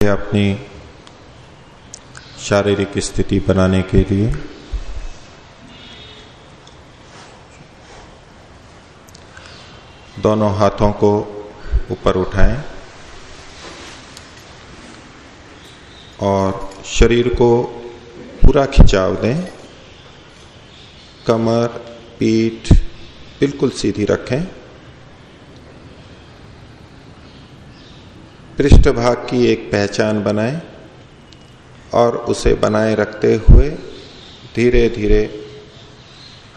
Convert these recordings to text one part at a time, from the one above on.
अपनी शारीरिक स्थिति बनाने के लिए। दोनों हाथों को ऊपर उठाएँ और शरीर को पूरा खिंचाव दें। कमर, पीठ बिल्कुल सीधी रखें। पृष्ठभाग की एक पहचान बनाए और उसे बनाए रखते हुए धीरे धीरे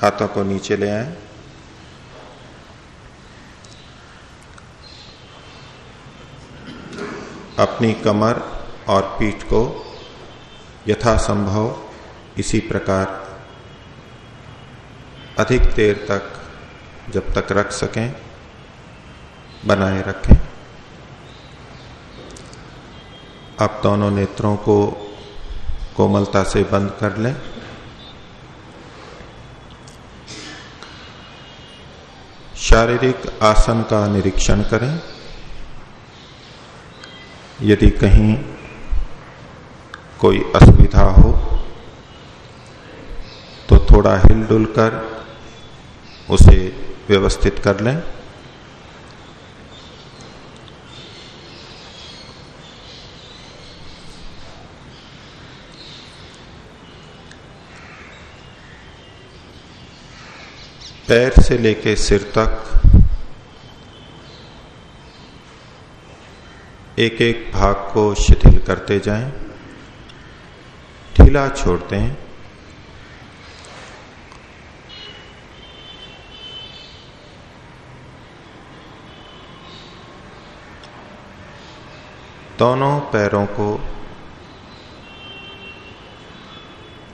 हाथों को नीचे ले आए। अपनी कमर और पीठ को यथासंभव इसी प्रकार अधिक देर तक जब तक रख सकें, बनाए रखें। अब दोनों नेत्रों को कोमलता से बंद कर लें। शारीरिक आसन का निरीक्षण करें। यदि कहीं कोई असुविधा हो तो थोड़ा हिलडुल कर उसे व्यवस्थित कर लें। पैर से लेके सिर तक एक एक भाग को शिथिल करते जाएँ, ढीला छोड़ते हैं दोनों पैरों को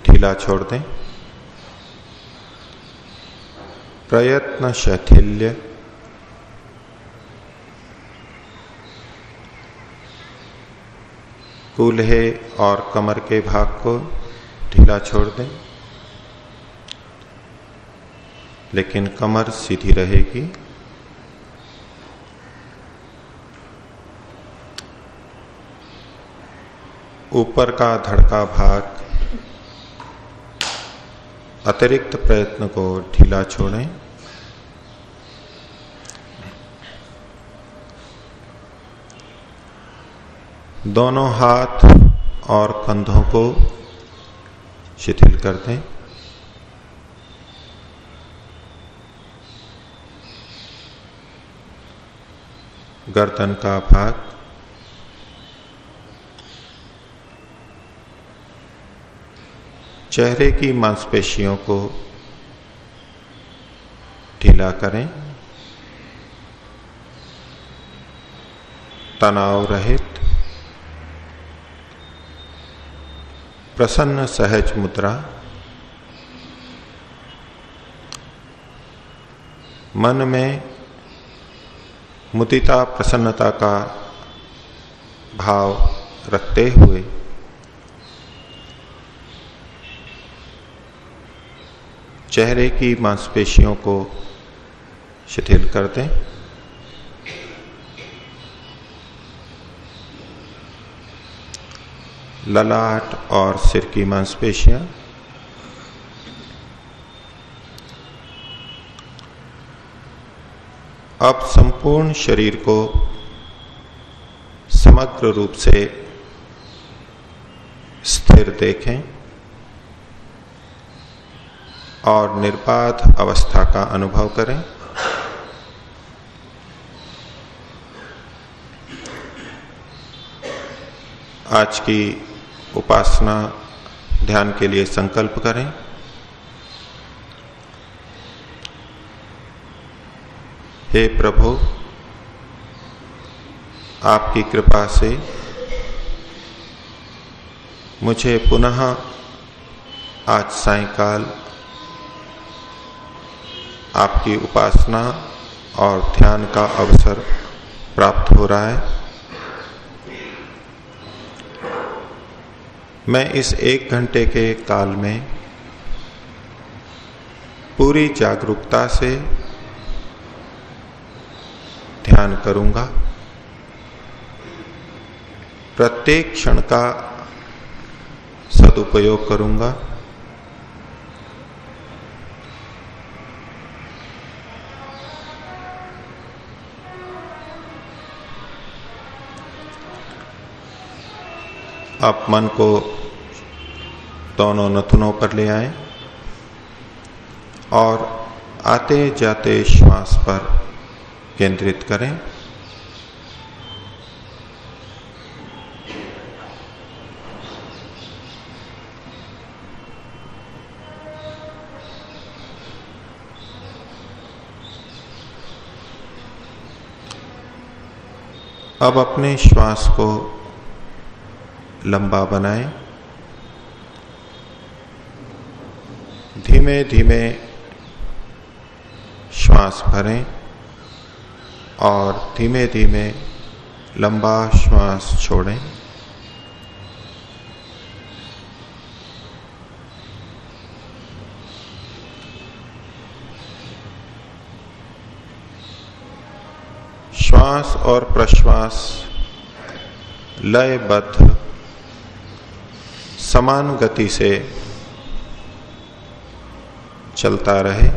ढीला छोड़ दें। प्रयत्न शैथिल्य कूल्हे और कमर के भाग को ढीला छोड़ दें, लेकिन कमर सीधी रहेगी। ऊपर का धड़का भाग अतिरिक्त प्रयत्न को ढीला छोड़ें। दोनों हाथ और कंधों को शिथिल कर दें। गर्दन का भाग चेहरे की मांसपेशियों को ढीला करें। तनाव रहित, प्रसन्न सहज मुद्रा, मन में मुदिता प्रसन्नता का भाव रखते हुए चेहरे की मांसपेशियों को शिथिल कर दें। ललाट और सिर की मांसपेशियाँ। अब संपूर्ण शरीर को समग्र रूप से स्थिर देखें। और निर्बाध अवस्था का अनुभव करें। आज की उपासना ध्यान के लिए संकल्प करें। हे प्रभु, आपकी कृपा से मुझे पुनः आज सायकाल आपकी उपासना और ध्यान का अवसर प्राप्त हो रहा है। मैं इस एक घंटे के काल में पूरी जागरूकता से ध्यान करूँगा। प्रत्येक क्षण का सदुपयोग करूँगा। आप मन को दोनों नथुनों पर ले आए और आते जाते श्वास पर केंद्रित करें। अब अपने श्वास को लंबा बनाए। धीमे धीमे श्वास भरें और धीमे धीमे लंबा श्वास छोड़ें। श्वास और प्रश्वास लयबद्ध समान गति से चलता रहे।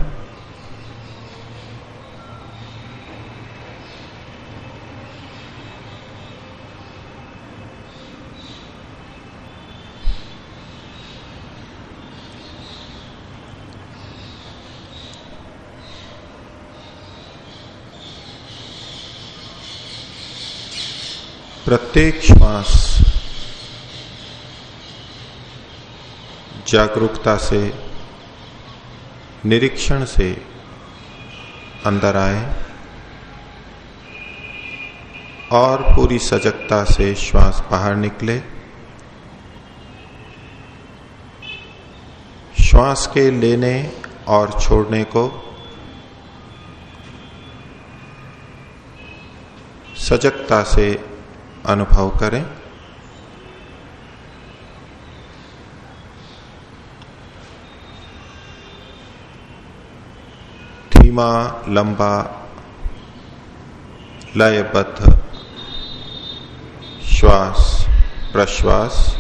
प्रत्येक श्वास जागरूकता से, निरीक्षण से अंदर आए और पूरी सजगता से श्वास बाहर निकले। श्वास के लेने और छोड़ने को सजगता से अनुभव करें। धीमा लंबा लयबद्ध श्वास प्रश्वास।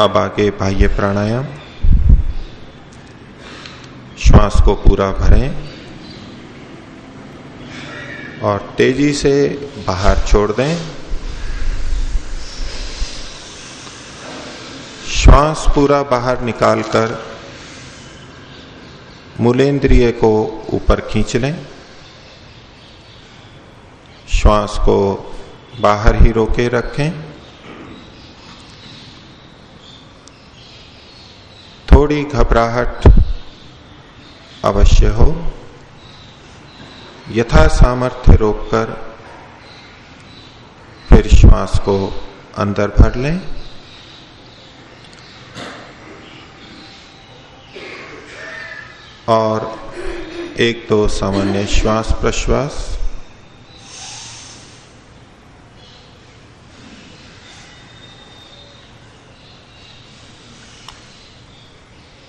अब आगे बाह्य प्राणायाम। श्वास को पूरा भरें और तेज़ी से बाहर छोड़ दें। श्वास पूरा बाहर निकालकर मूलेंद्रिय को ऊपर खींच लें। श्वास को बाहर ही रोके रखें। थोड़ी घबराहट अवश्य हो। यथा सामर्थ्य रोककर फिर श्वास को अंदर भर लें। और एक दो सामान्य श्वास प्रश्वास।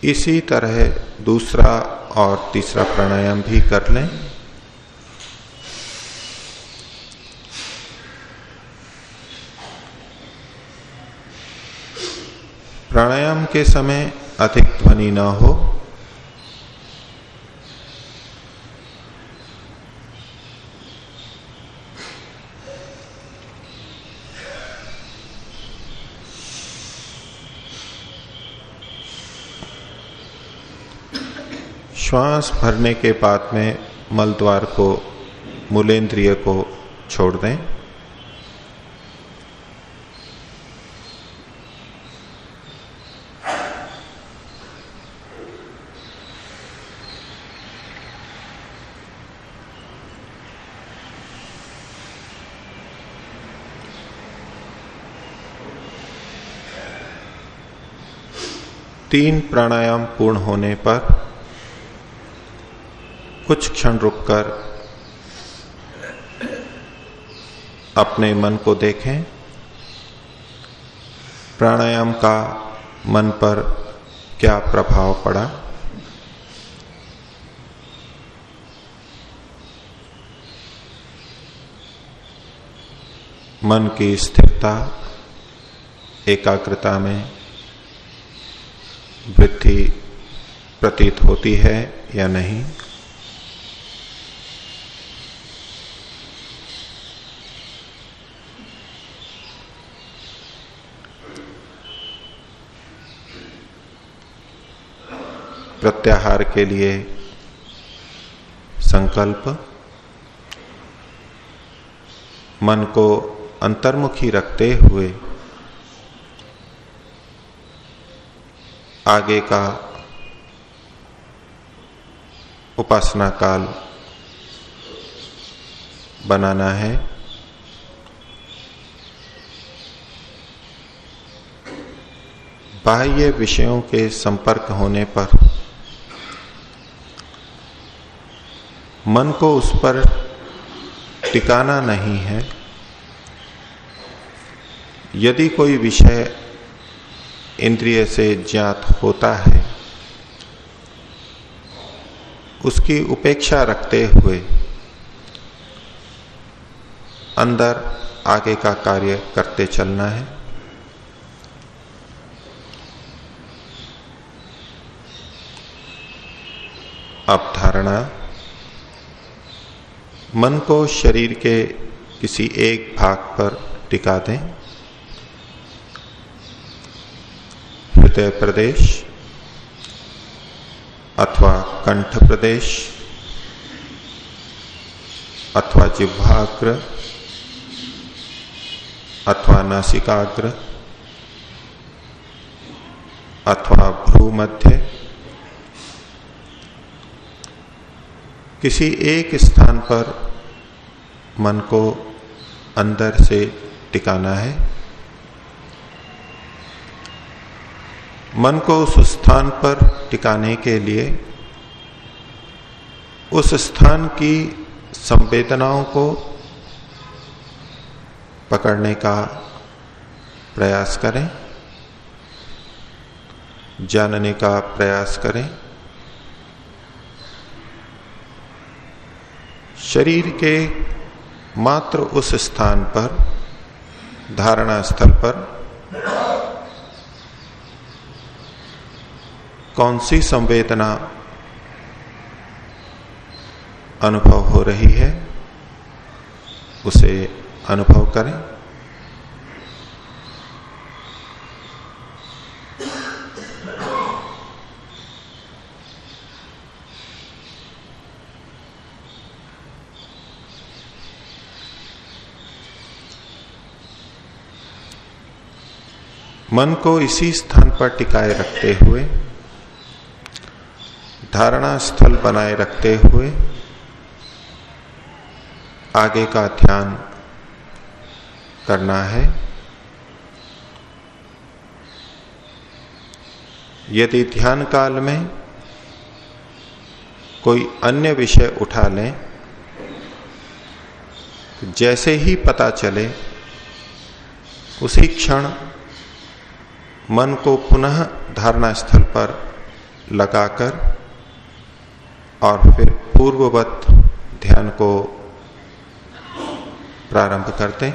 इसी तरह दूसरा और तीसरा प्राणायाम भी कर लें। प्राणायाम के समय अधिक ध्वनि न हो। श्वास भरने के बाद में मल द्वार को मूलेंद्रिय को छोड़ दें। तीन प्राणायाम पूर्ण होने पर कुछ क्षण रुककर अपने मन को देखें। प्राणायाम का मन पर क्या प्रभाव पड़ा? मन की स्थिरता, एकाग्रता में वृद्धि प्रतीत होती है या नहीं? प्रत्याहार के लिए संकल्प। मन को अंतर्मुखी रखते हुए आगे का उपासना काल बनाना है। बाह्य विषयों के संपर्क होने पर मन को उस पर टिकाना नहीं है। यदि कोई विषय इंद्रिय से ज्ञात होता है। उसकी उपेक्षा रखते हुए अंदर आगे का कार्य करते चलना है। अब धारणा मन को शरीर के किसी एक भाग पर टिका दें। हृदय प्रदेश अथवा कंठ प्रदेश अथवा जिह्वाग्र अथवा नासिकाग्र अथवा भ्रू मध्य किसी एक स्थान पर मन को अंदर से टिकाना है। मन को उस स्थान पर टिकाने के लिए, उस स्थान की संवेदनाओं को पकड़ने का प्रयास करें, जानने का प्रयास करें। शरीर के मात्र उस स्थान पर, धारणा स्थल पर कौन सी संवेदना अनुभव हो रही है, उसे अनुभव करें। मन को इसी स्थान पर टिकाए रखते हुए धारणा स्थल बनाए रखते हुए आगे का ध्यान करना है। यदि ध्यान काल में कोई अन्य विषय उठा लें जैसे ही पता चले, उसी क्षण मन को पुनः धारणा स्थल पर लगाकर और फिर पूर्ववत ध्यान को प्रारंभ करते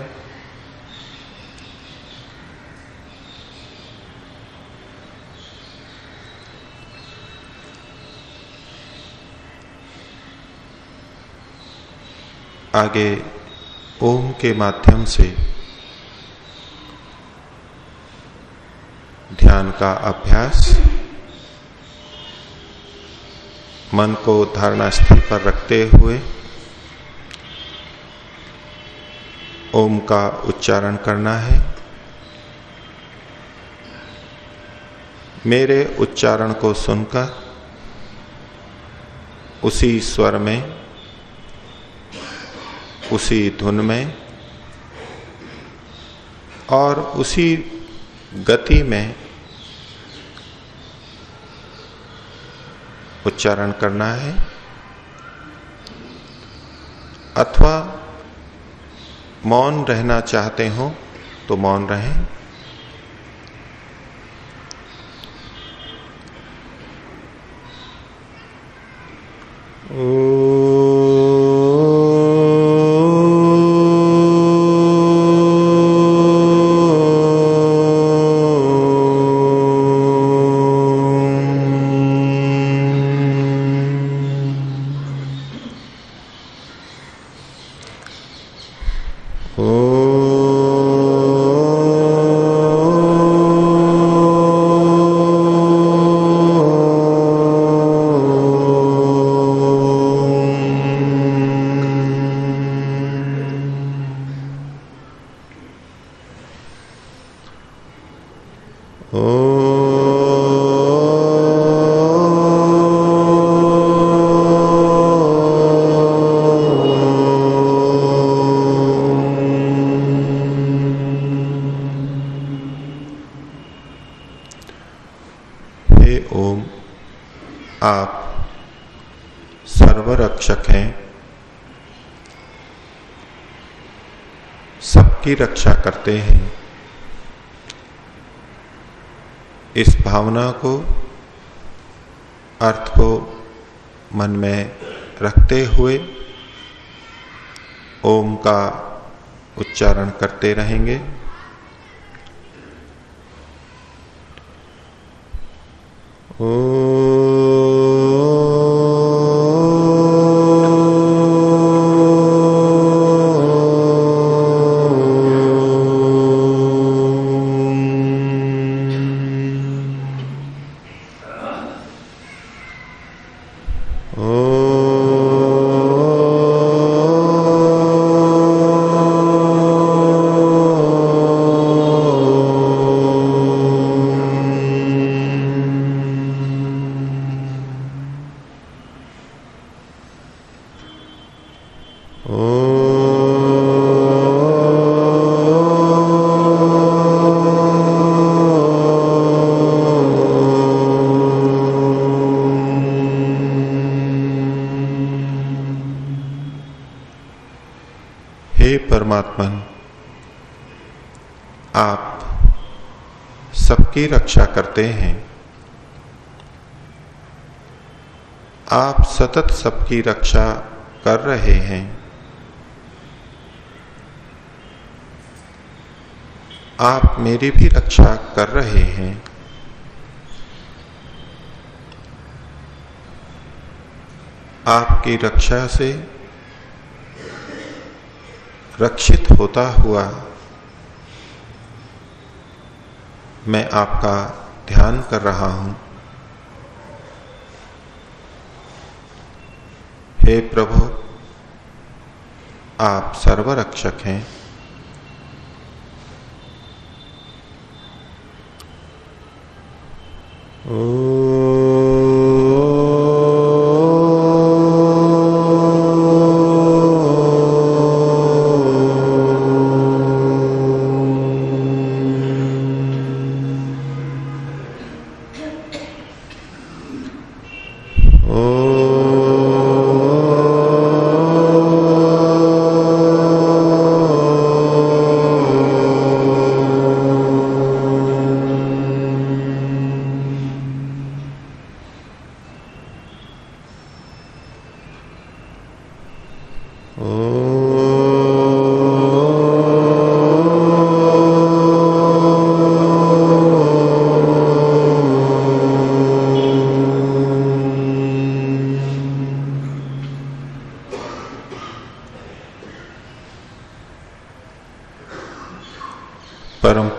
आगे ओम के माध्यम से ध्यान का अभ्यास। मन को धारणा स्थल पर रखते हुए ओम का उच्चारण करना है। मेरे उच्चारण को सुनकर उसी स्वर में, उसी धुन में और उसी गति में उच्चारण करना है। अथवा मौन रहना चाहते हो तो मौन रहें। ओ को अर्थ को मन में रखते हुए ओम का उच्चारण करते रहेंगे। सबकी रक्षा करते हैं। आप सतत सबकी रक्षा कर रहे हैं। आप मेरी भी रक्षा कर रहे हैं। आपकी रक्षा से रक्षित होता हुआ मैं आपका ध्यान कर रहा हूँ। हे प्रभु आप सर्वरक्षक हैं।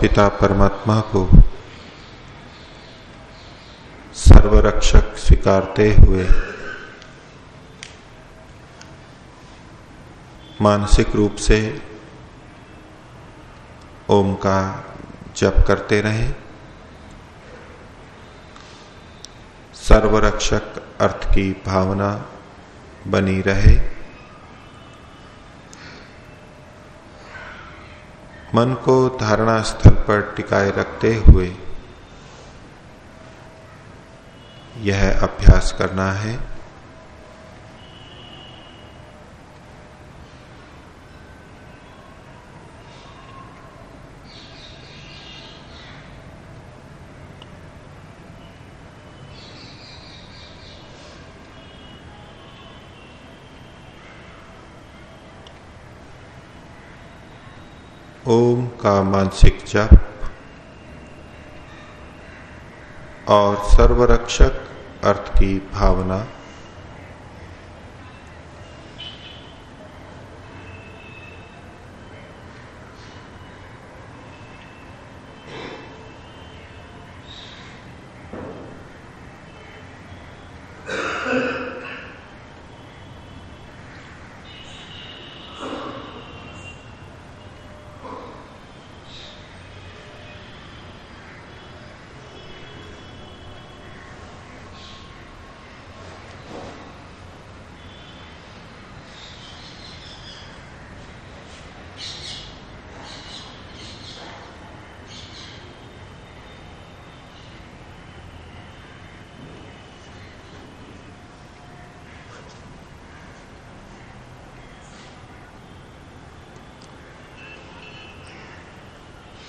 पिता परमात्मा को सर्वरक्षक स्वीकारते हुए मानसिक रूप से ओम का जप करते रहे। सर्वरक्षक अर्थ की भावना बनी रहे। मन को धारणा स्थल पर टिकाए रखते हुए यह अभ्यास करना है ओम का मानसिक जप और सर्वरक्षक अर्थ की भावना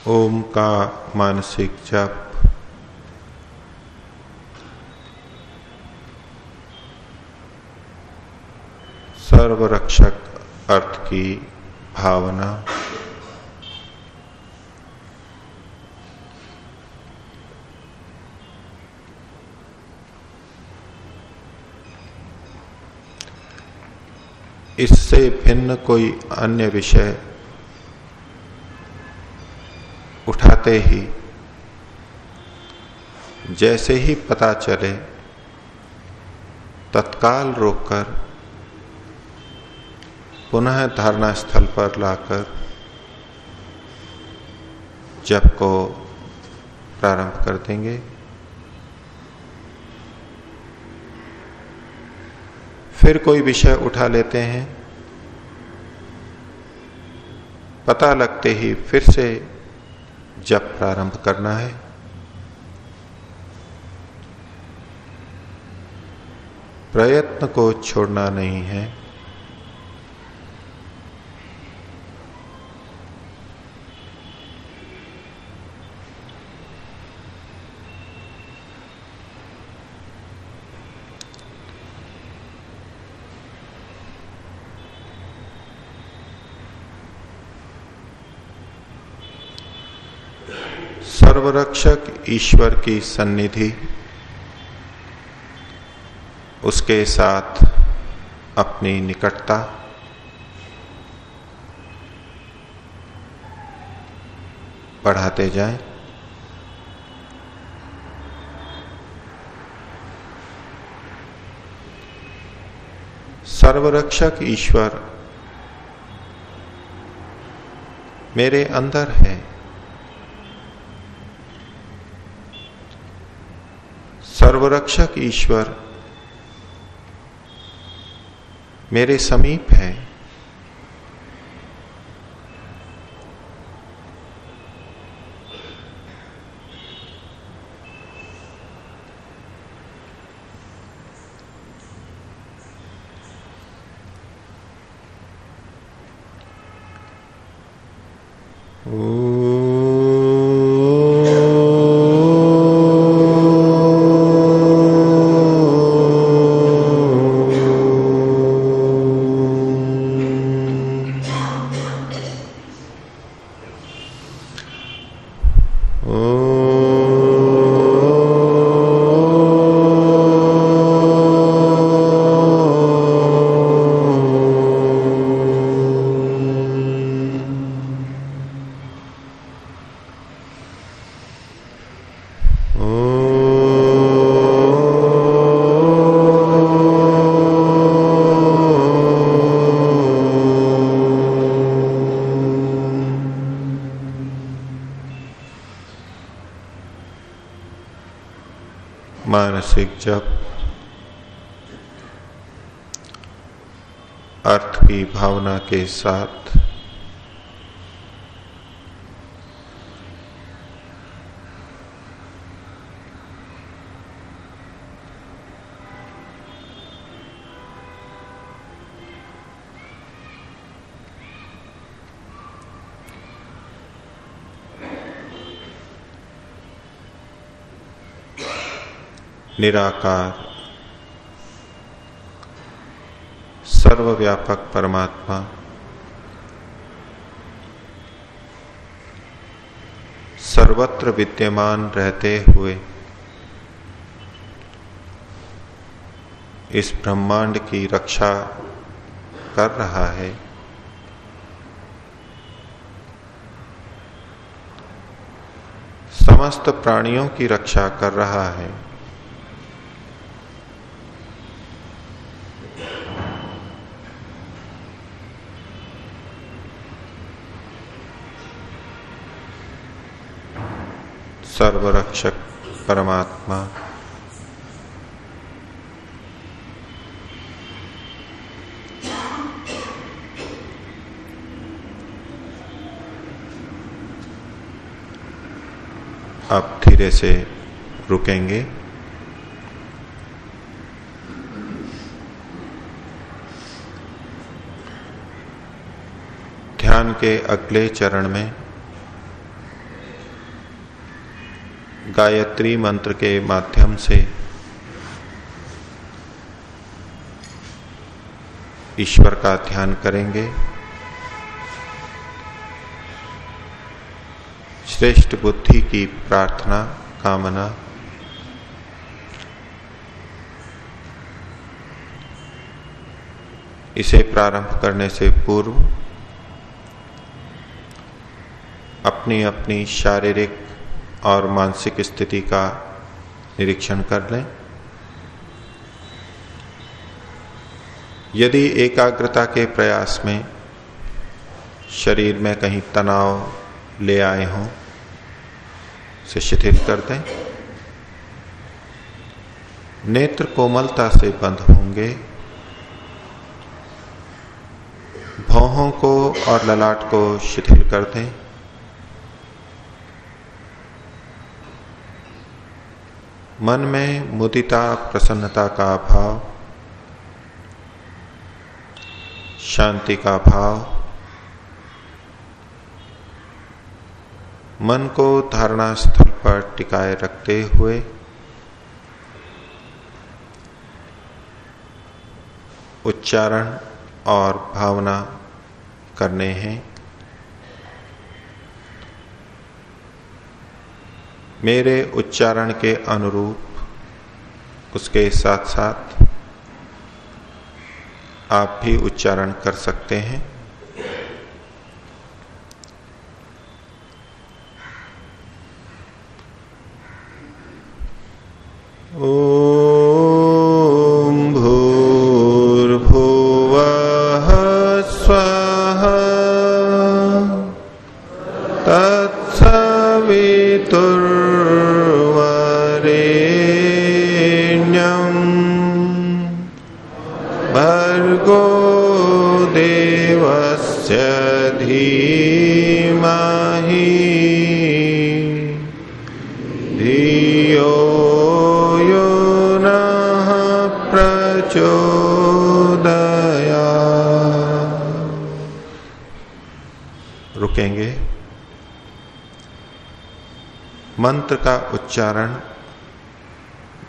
ओम का मानसिक जप। सर्वरक्षक अर्थ की भावना। इससे भिन्न कोई अन्य विषय उठाते ही, जैसे ही पता चले, तत्काल रोककर पुनः धारणा स्थल पर लाकर जप को प्रारंभ कर देंगे। फिर कोई विषय उठा लेते हैं। पता लगते ही फिर से जब प्रारंभ करना है। प्रयत्न को छोड़ना नहीं है। सर्वरक्षक ईश्वर की सन्निधि, उसके साथ अपनी निकटता, बढ़ाते जाएँ। सर्वरक्षक ईश्वर मेरे अंदर है। सर्वरक्षक ईश्वर मेरे समीप है। मानसिक जप अर्थ की भावना के साथ निराकार। सर्वव्यापक परमात्मा। सर्वत्र विद्यमान रहते हुए। इस ब्रह्मांड की रक्षा कर रहा है। समस्त प्राणियों की रक्षा कर रहा है। सर्वरक्षक परमात्मा। अब धीरे से रुकेंगे। ध्यान के अगले चरण में गायत्री मंत्र के माध्यम से ईश्वर का ध्यान करेंगे। श्रेष्ठ बुद्धि की प्रार्थना, कामना, इसे प्रारंभ करने से पूर्व अपनी अपनी शारीरिक और मानसिक स्थिति का निरीक्षण कर लें। यदि एकाग्रता के प्रयास में शरीर में कहीं तनाव ले आए हों से शिथिल कर दें। नेत्र कोमलता से बंद होंगे। भौहों को और ललाट को शिथिल कर दें। मन में मुदिता प्रसन्नता का भाव, शांति का भाव, मन को धारणा स्थल पर टिकाए रखते हुए, उच्चारण और भावना करने हैं। मेरे उच्चारण के अनुरूप उसके साथ साथ आप भी उच्चारण कर सकते हैं। मंत्र का उच्चारण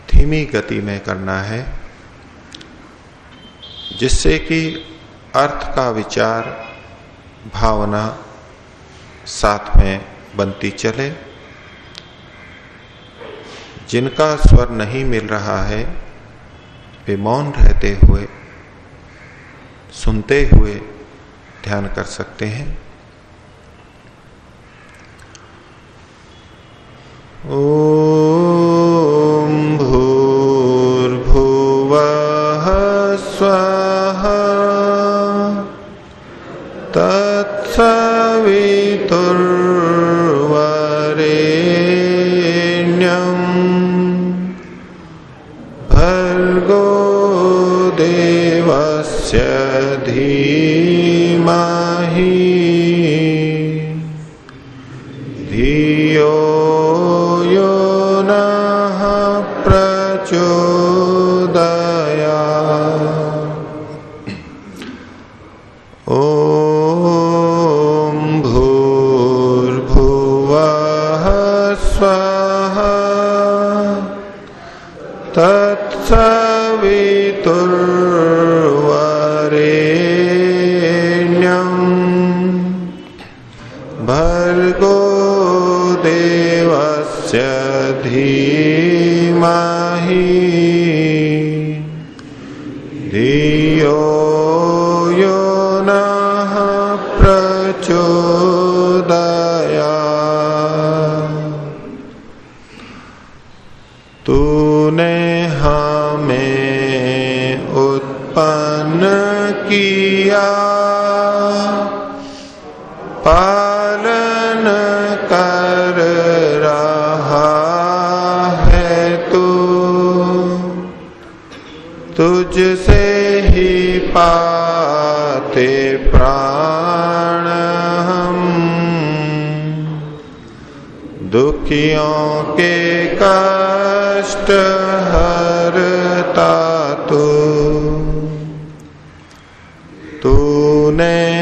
धीमी गति में करना है, जिससे कि अर्थ का विचार, भावना साथ में बनती चले। जिनका स्वर नहीं मिल रहा है, वे मौन रहते हुए, सुनते हुए ध्यान कर सकते हैं। ॐ भर्गो देवस्य धीमहि। तुझसे ही पाते प्राण हम। दुखियों के कष्ट हरता तू। तूने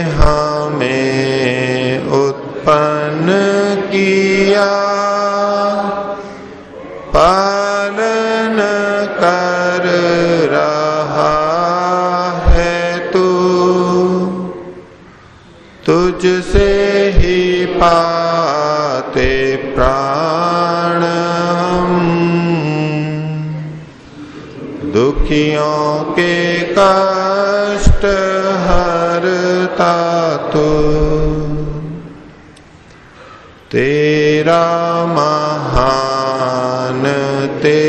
तुझसे ही पाते प्राण। दुखियों के कष्ट हरता तो। तेरा महान तेरा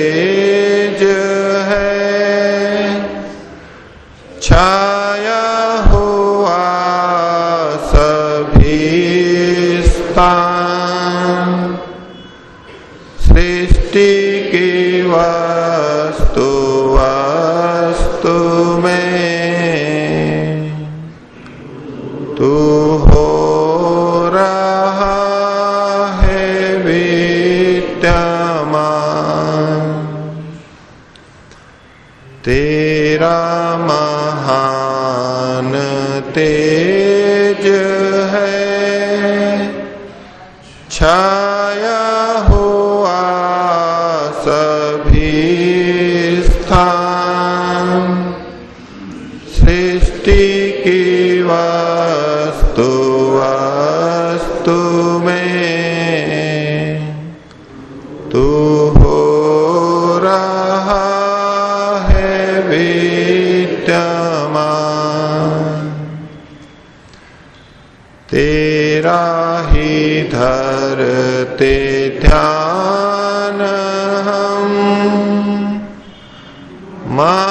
अस्तु करते ध्यान हम। मा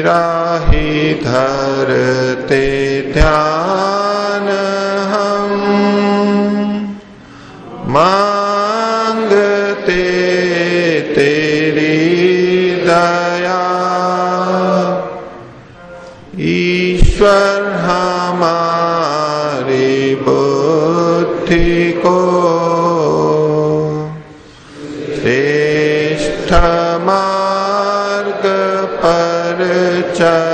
राही धरते ध्यान हम। मांगते तेरी दया। ईश्वर हमारी बुद्धि को श्रेष्ठ मा cha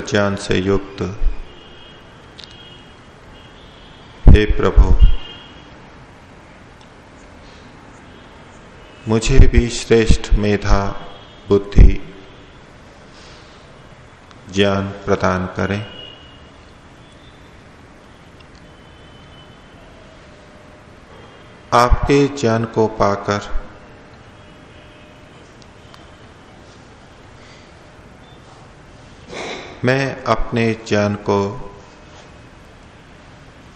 ज्ञान से युक्त। हे प्रभु, मुझे भी श्रेष्ठ मेधा, बुद्धि, ज्ञान प्रदान करें। आपके ज्ञान को पाकर मैं अपने ज्ञान को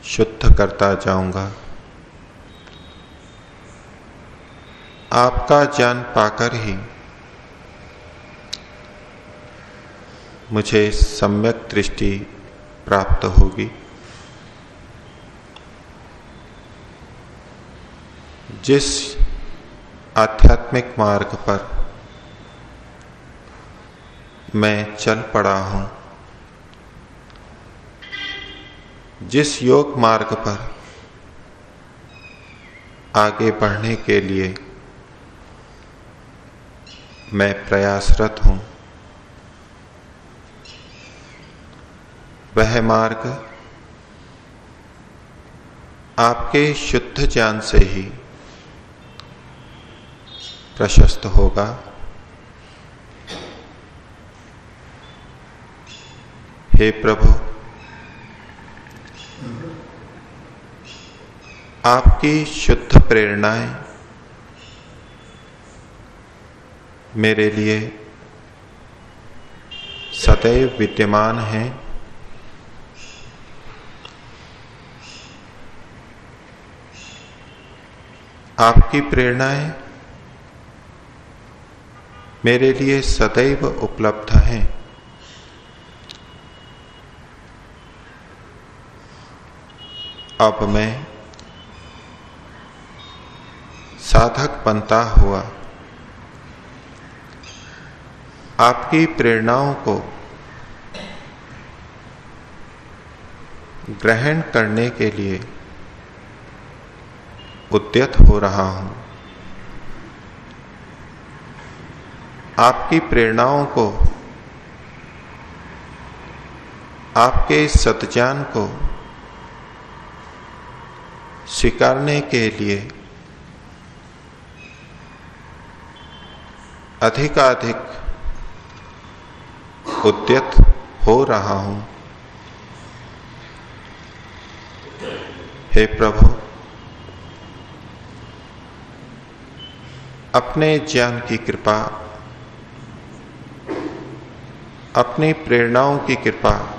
शुद्ध करता जाऊँगा। आपका ज्ञान पाकर ही मुझे सम्यक दृष्टि प्राप्त होगी। जिस आध्यात्मिक मार्ग पर मैं चल पड़ा हूँ। जिस योग मार्ग पर आगे बढ़ने के लिए मैं प्रयासरत हूँ, वह मार्ग आपके शुद्ध ज्ञान से ही प्रशस्त होगा। हे प्रभु, आपकी शुद्ध प्रेरणाएँ मेरे लिए सदैव विद्यमान हैं। आपकी प्रेरणाएँ मेरे लिए सदैव उपलब्ध हैं। अब मैं साधक बनता हुआ आपकी प्रेरणाओं को ग्रहण करने के लिए उद्यत हो रहा हूँ। आपकी प्रेरणाओं को, आपके सतजान को स्वीकारने के लिए अधिकाधिक उद्यत हो रहा हूँ। हे प्रभु, अपने ज्ञान की कृपा, अपनी प्रेरणाओं की कृपा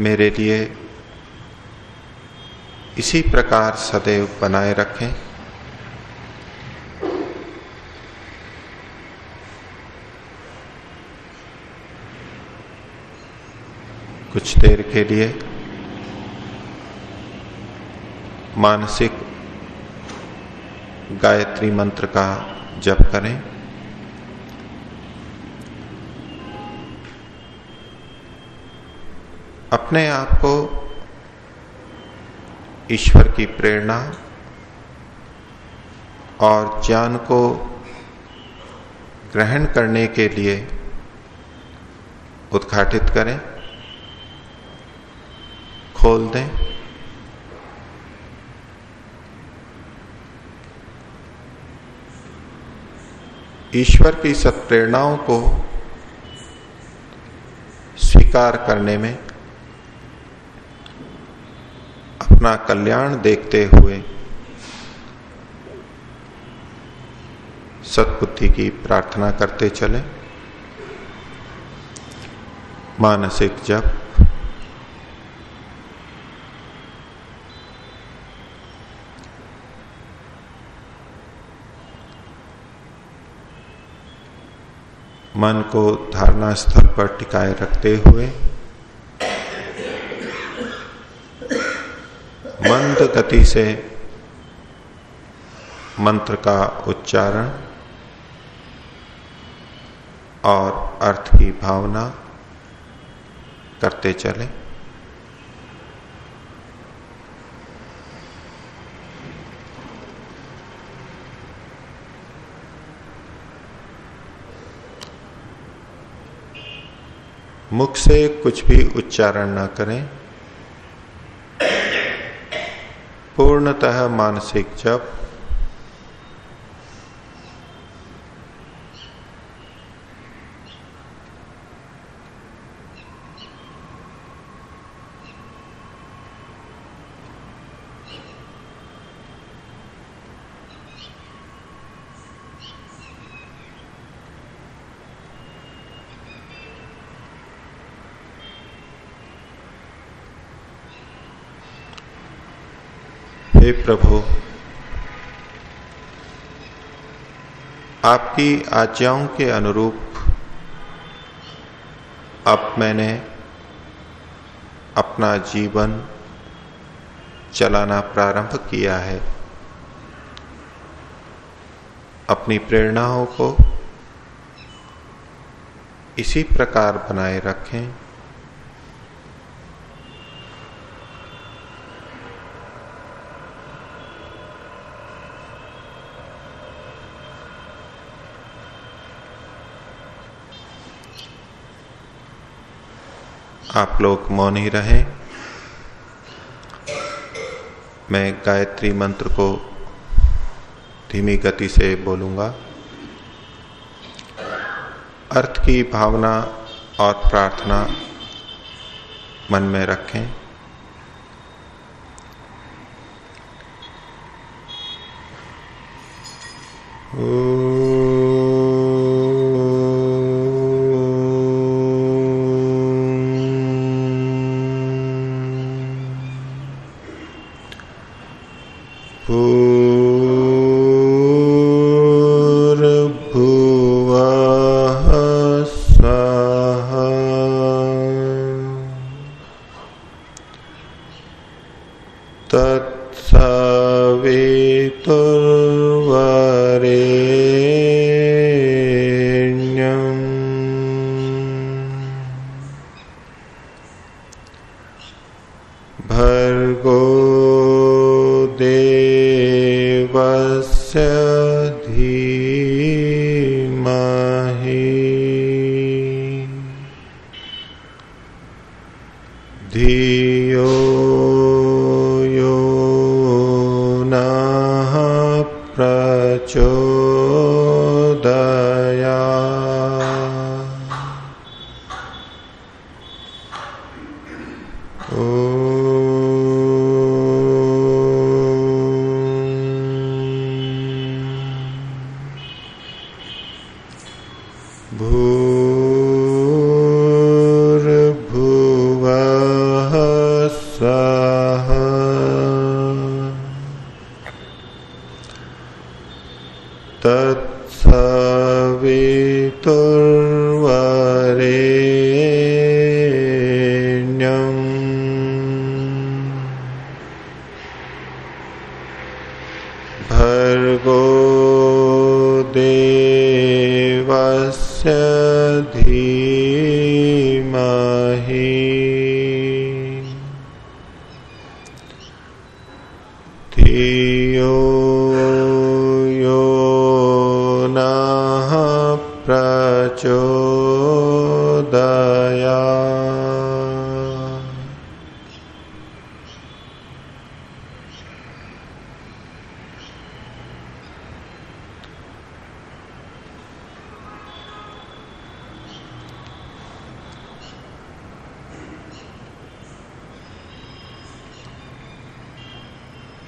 मेरे लिए इसी प्रकार सदैव बनाए रखें। कुछ देर के लिए मानसिक गायत्री मंत्र का जप करें। अपने आप को ईश्वर की प्रेरणा और ज्ञान को ग्रहण करने के लिए उद्घाटित करें, खोल दें। ईश्वर की सत्प्रेरणाओं को स्वीकार करने में अपना कल्याण देखते हुए सत्बुद्धि की प्रार्थना करते चले। मानसिक जप। मन को धारणा स्थल पर टिकाए रखते हुए मंद गति से मंत्र का उच्चारण और अर्थ की भावना करते चले। मुख से कुछ भी उच्चारण न करें। पूर्णतः मानसिक जप हे प्रभु आपकी आज्ञाओं के अनुरूप अब मैंने अपना जीवन चलाना प्रारंभ किया है। अपनी प्रेरणाओं को इसी प्रकार बनाए रखें। आप लोग मौन ही रहे। मैं गायत्री मंत्र को धीमी गति से बोलूँगा। अर्थ की भावना और प्रार्थना मन में रखें। ओ...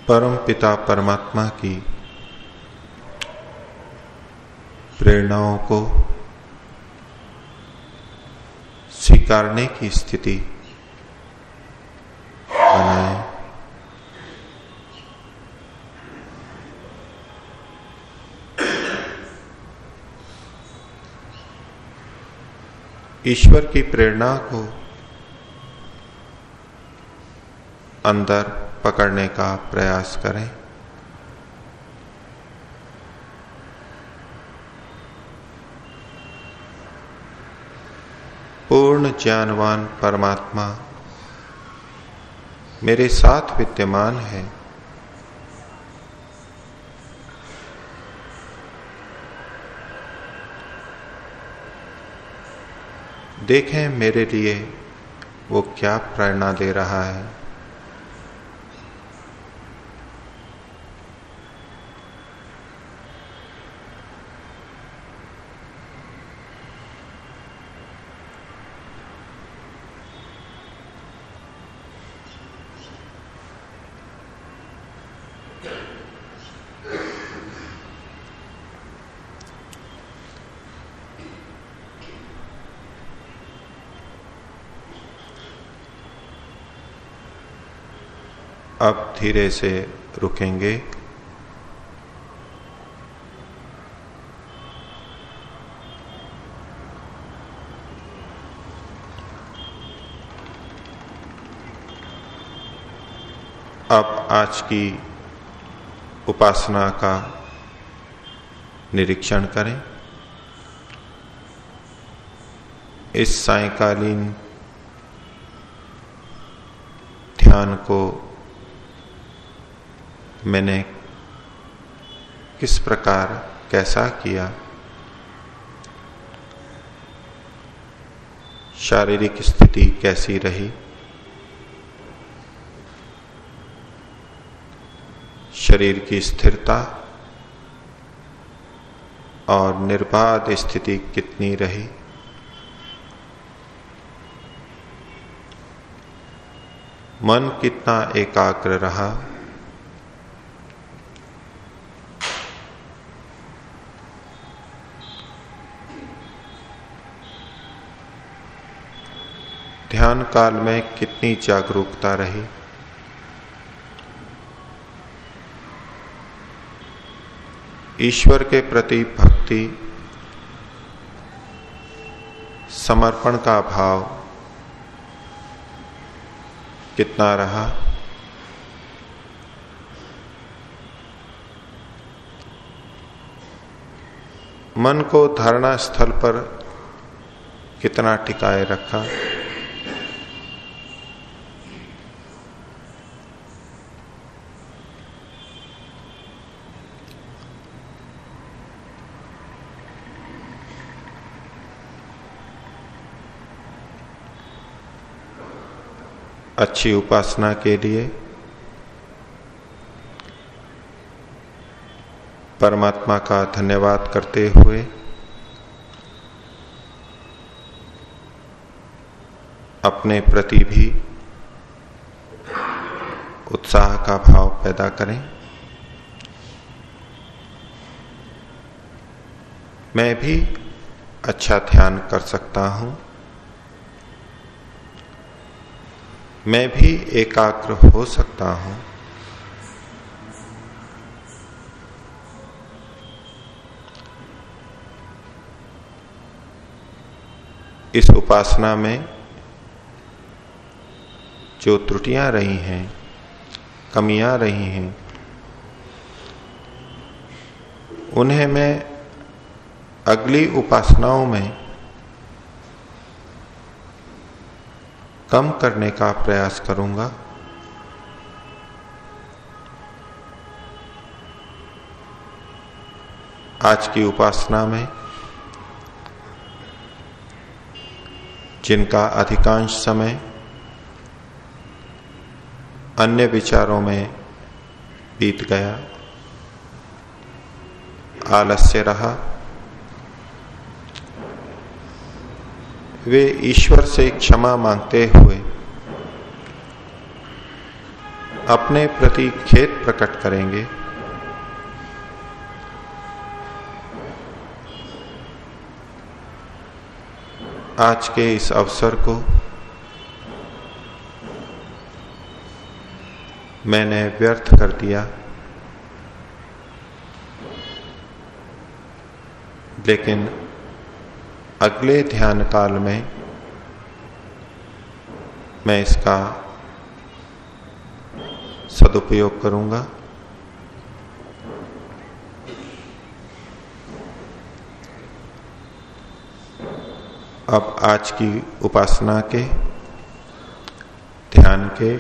परम पिता परमात्मा की प्रेरणाओं को स्वीकारने की स्थिति बनाए। ईश्वर की प्रेरणा को अंदर पकड़ने का प्रयास करें। पूर्ण ज्ञानवान परमात्मा मेरे साथ विद्यमान है। देखें मेरे लिए वो क्या प्रेरणा दे रहा है अब धीरे से रुकेंगे। अब आज की उपासना का निरीक्षण करें। इस सायकालीन ध्यान को मैंने किस प्रकार कैसा किया? शारीरिक स्थिति कैसी रही? शरीर की स्थिरता और निर्बाध स्थिति कितनी रही? मन कितना एकाग्र रहा? ध्यान काल में कितनी जागरूकता रही? ईश्वर के प्रति भक्ति, समर्पण का भाव कितना रहा? मन को धारणा स्थल पर कितना टिकाए रखा? अच्छी उपासना के लिए। परमात्मा का धन्यवाद करते हुए अपने प्रति भी उत्साह का भाव पैदा करें। मैं भी अच्छा ध्यान कर सकता हूँ। मैं भी एकाग्र हो सकता हूँ। इस उपासना में जो त्रुटियाँ रही हैं, कमियाँ रही हैं, उन्हें मैं अगली उपासनाओं में कम करने का प्रयास करूँगा। आज की उपासना में जिनका अधिकांश समय अन्य विचारों में बीत गया, आलस्य रहा वे ईश्वर से क्षमा मांगते हुए अपने प्रति खेत प्रकट करेंगे। आज के इस अवसर को मैंने व्यर्थ कर दिया। लेकिन अगले ध्यान काल में मैं इसका सदुपयोग करूँगा। अब आज की उपासना के, ध्यान के,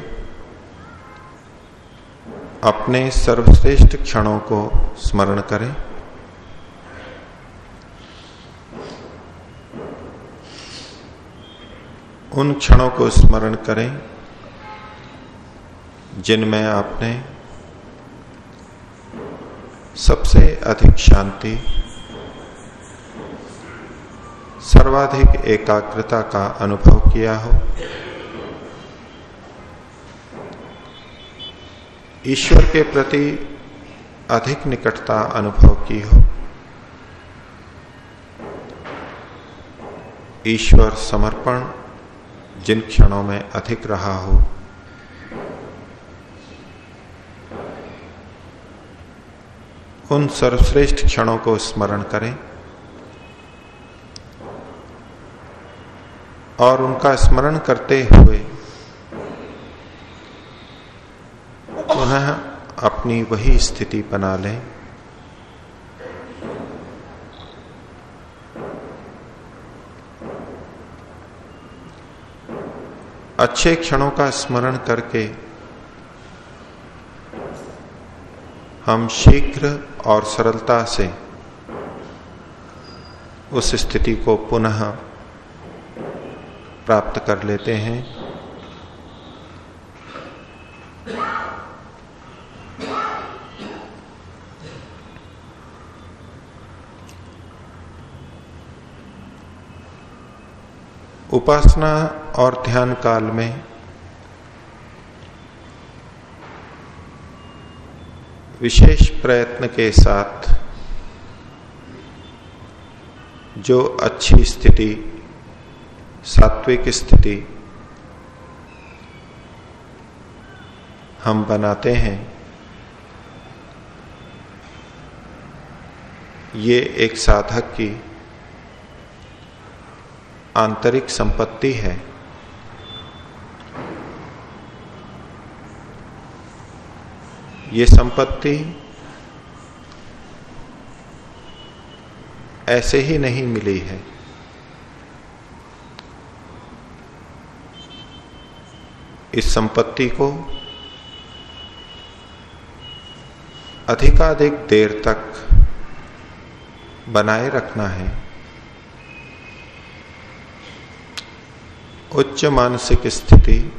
अपने सर्वश्रेष्ठ क्षणों को स्मरण करें। उन क्षणों को स्मरण करें जिनमें आपने सबसे अधिक शांति, सर्वाधिक एकाग्रता का अनुभव किया हो। ईश्वर के प्रति अधिक निकटता अनुभव की हो। ईश्वर समर्पण जिन क्षणों में अधिक रहा हो। उन सर्वश्रेष्ठ क्षणों को स्मरण करें और उनका स्मरण करते हुए पुनः अपनी वही स्थिति बना लें। अच्छे क्षणों का स्मरण करके हम शीघ्र और सरलता से उस स्थिति को पुनः प्राप्त कर लेते हैं। उपासना और ध्यान काल में। विशेष प्रयत्न के साथ जो अच्छी स्थिति, सात्विक स्थिति हम बनाते हैं, ये एक साधक की आंतरिक संपत्ति है। ये संपत्ति ऐसे ही नहीं मिली है। इस संपत्ति को अधिकाधिक देर तक बनाए रखना है। उच्च मानसिक स्थिति।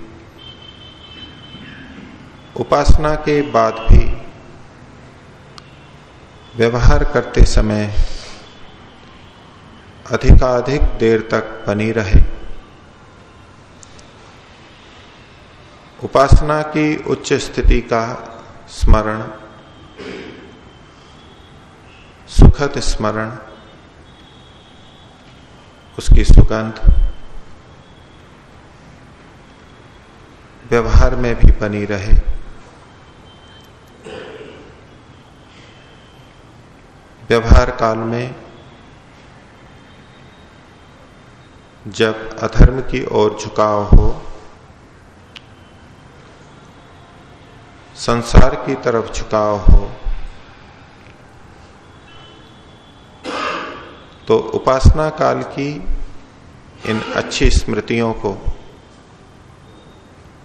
उपासना के बाद भी व्यवहार करते समय अधिकाधिक देर तक बनी रहे। उपासना की उच्च स्थिति का स्मरण, सुखद स्मरण, उसकी सुगंध व्यवहार में भी बनी रहे। व्यवहार काल में जब अधर्म की ओर झुकाव हो, संसार की तरफ़ झुकाव हो तो उपासना काल की इन अच्छी स्मृतियों को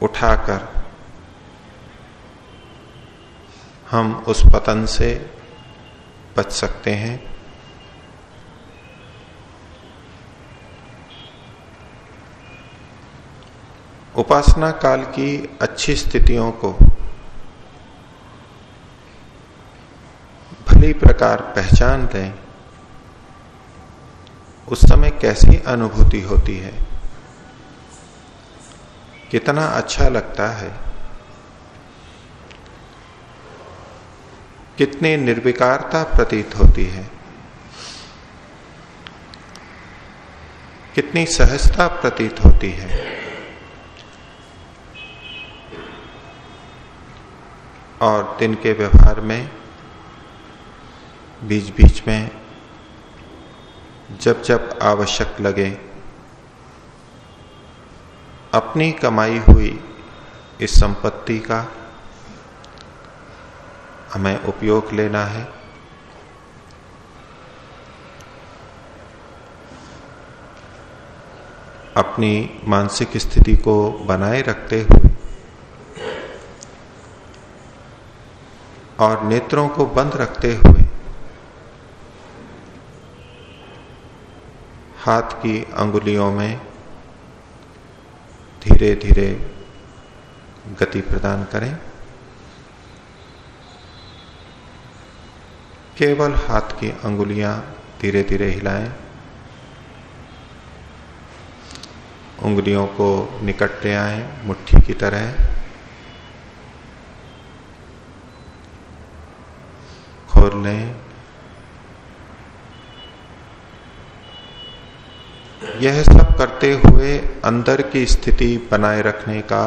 उठाकर हम उस पतन से बच सकते हैं। उपासना काल की अच्छी स्थितियों को भली प्रकार पहचान लें, उस समय कैसी अनुभूति होती है। कितना अच्छा लगता है। कितनी निर्विकारता प्रतीत होती है। कितनी सहजता प्रतीत होती है। और दिन के व्यवहार में बीच बीच में जब जब आवश्यक लगे अपनी कमाई हुई इस संपत्ति का हमें उपयोग लेना है। अपनी मानसिक स्थिति को बनाए रखते हुए और नेत्रों को बंद रखते हुए हाथ की अंगुलियों में धीरे धीरे गति प्रदान करें। केवल हाथ की अंगुलियाँ धीरे धीरे हिलाएँ। उंगलियों को निकट ले आए, मुट्ठी की तरह। खोल लें। यह सब करते हुए अंदर की स्थिति बनाए रखने का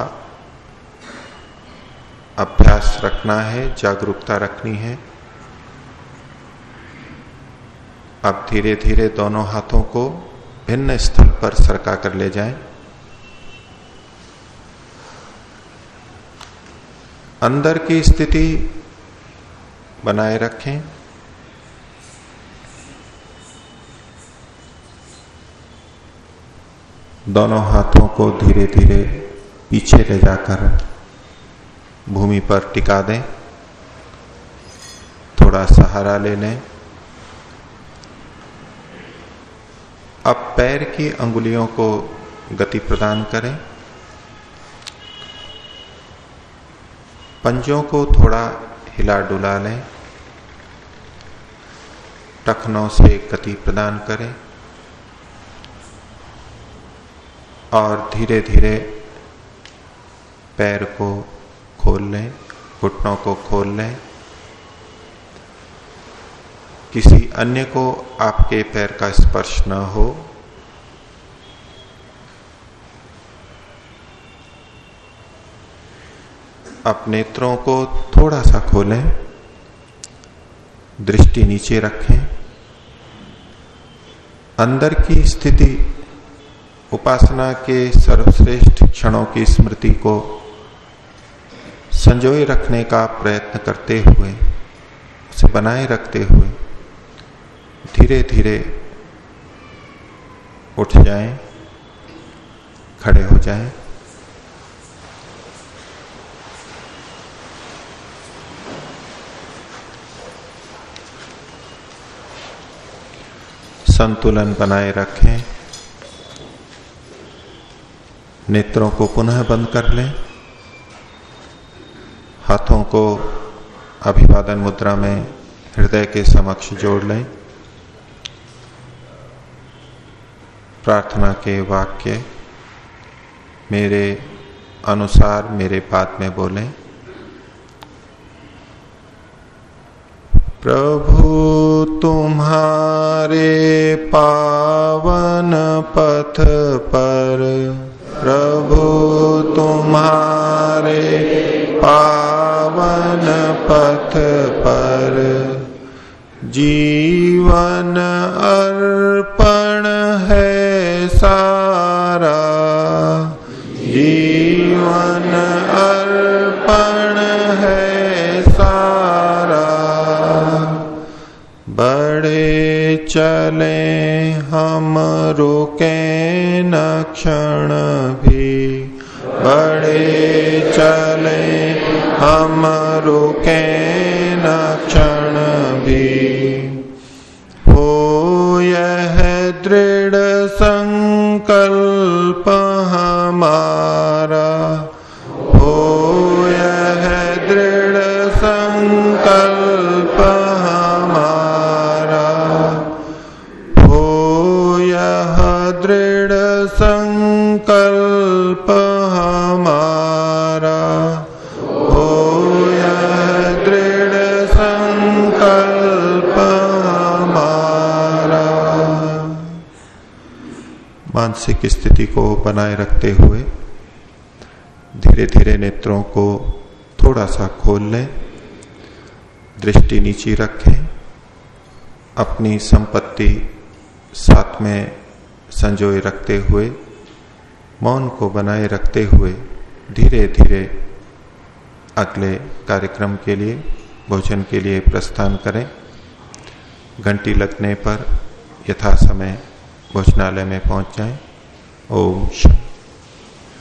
अभ्यास रखना है, जागरूकता रखनी है अब धीरे धीरे दोनों हाथों को भिन्न स्थल पर सरका कर ले जाएँ। अंदर की स्थिति बनाए रखें दोनों हाथों को धीरे धीरे पीछे ले जाकर भूमि पर टिका दें। थोड़ा सहारा ले लें। अब पैर की अंगुलियों को गति प्रदान करें। पंजों को थोड़ा हिला डुला लें। टखनों से गति प्रदान करें। और धीरे धीरे पैर को खोल लें, घुटनों को खोल लें। किसी अन्य को आपके पैर का स्पर्श न हो। आप नेत्रों को थोड़ा सा खोलें, दृष्टि नीचे रखें। अंदर की स्थिति उपासना के सर्वश्रेष्ठ क्षणों की स्मृति को संजोए रखने का प्रयत्न करते हुए उसे बनाए रखते हुए धीरे धीरे उठ जाएँ, खड़े हो जाएँ। संतुलन बनाए रखें नेत्रों को पुनः बंद कर लें। हाथों को अभिवादन मुद्रा में हृदय के समक्ष जोड़ लें। प्रार्थना के वाक्य, मेरे अनुसार मेरे बात में बोलें। प्रभु, तुम्हारे पावन पथ पर तुम्हारे पावन पथ पर जीवन अर्पण है सारा। जीवन अर्पण है सारा। बड़े चले हम रुके न क्षण भी। बड़े चले हम रुके न क्षण भी। हो यह दृढ़ संकल्प हमारा। मानसिक स्थिति को बनाए रखते हुए धीरे धीरे नेत्रों को थोड़ा सा खोल लें, दृष्टि नीची रखें, अपनी संपत्ति साथ में संजोए रखते हुए, मौन को बनाए रखते हुए धीरे धीरे अगले कार्यक्रम के लिए, भोजन के लिए प्रस्थान करें। घंटी लगने पर यथा समय भोजनालय में पहुँच जाएँ। ओम शांति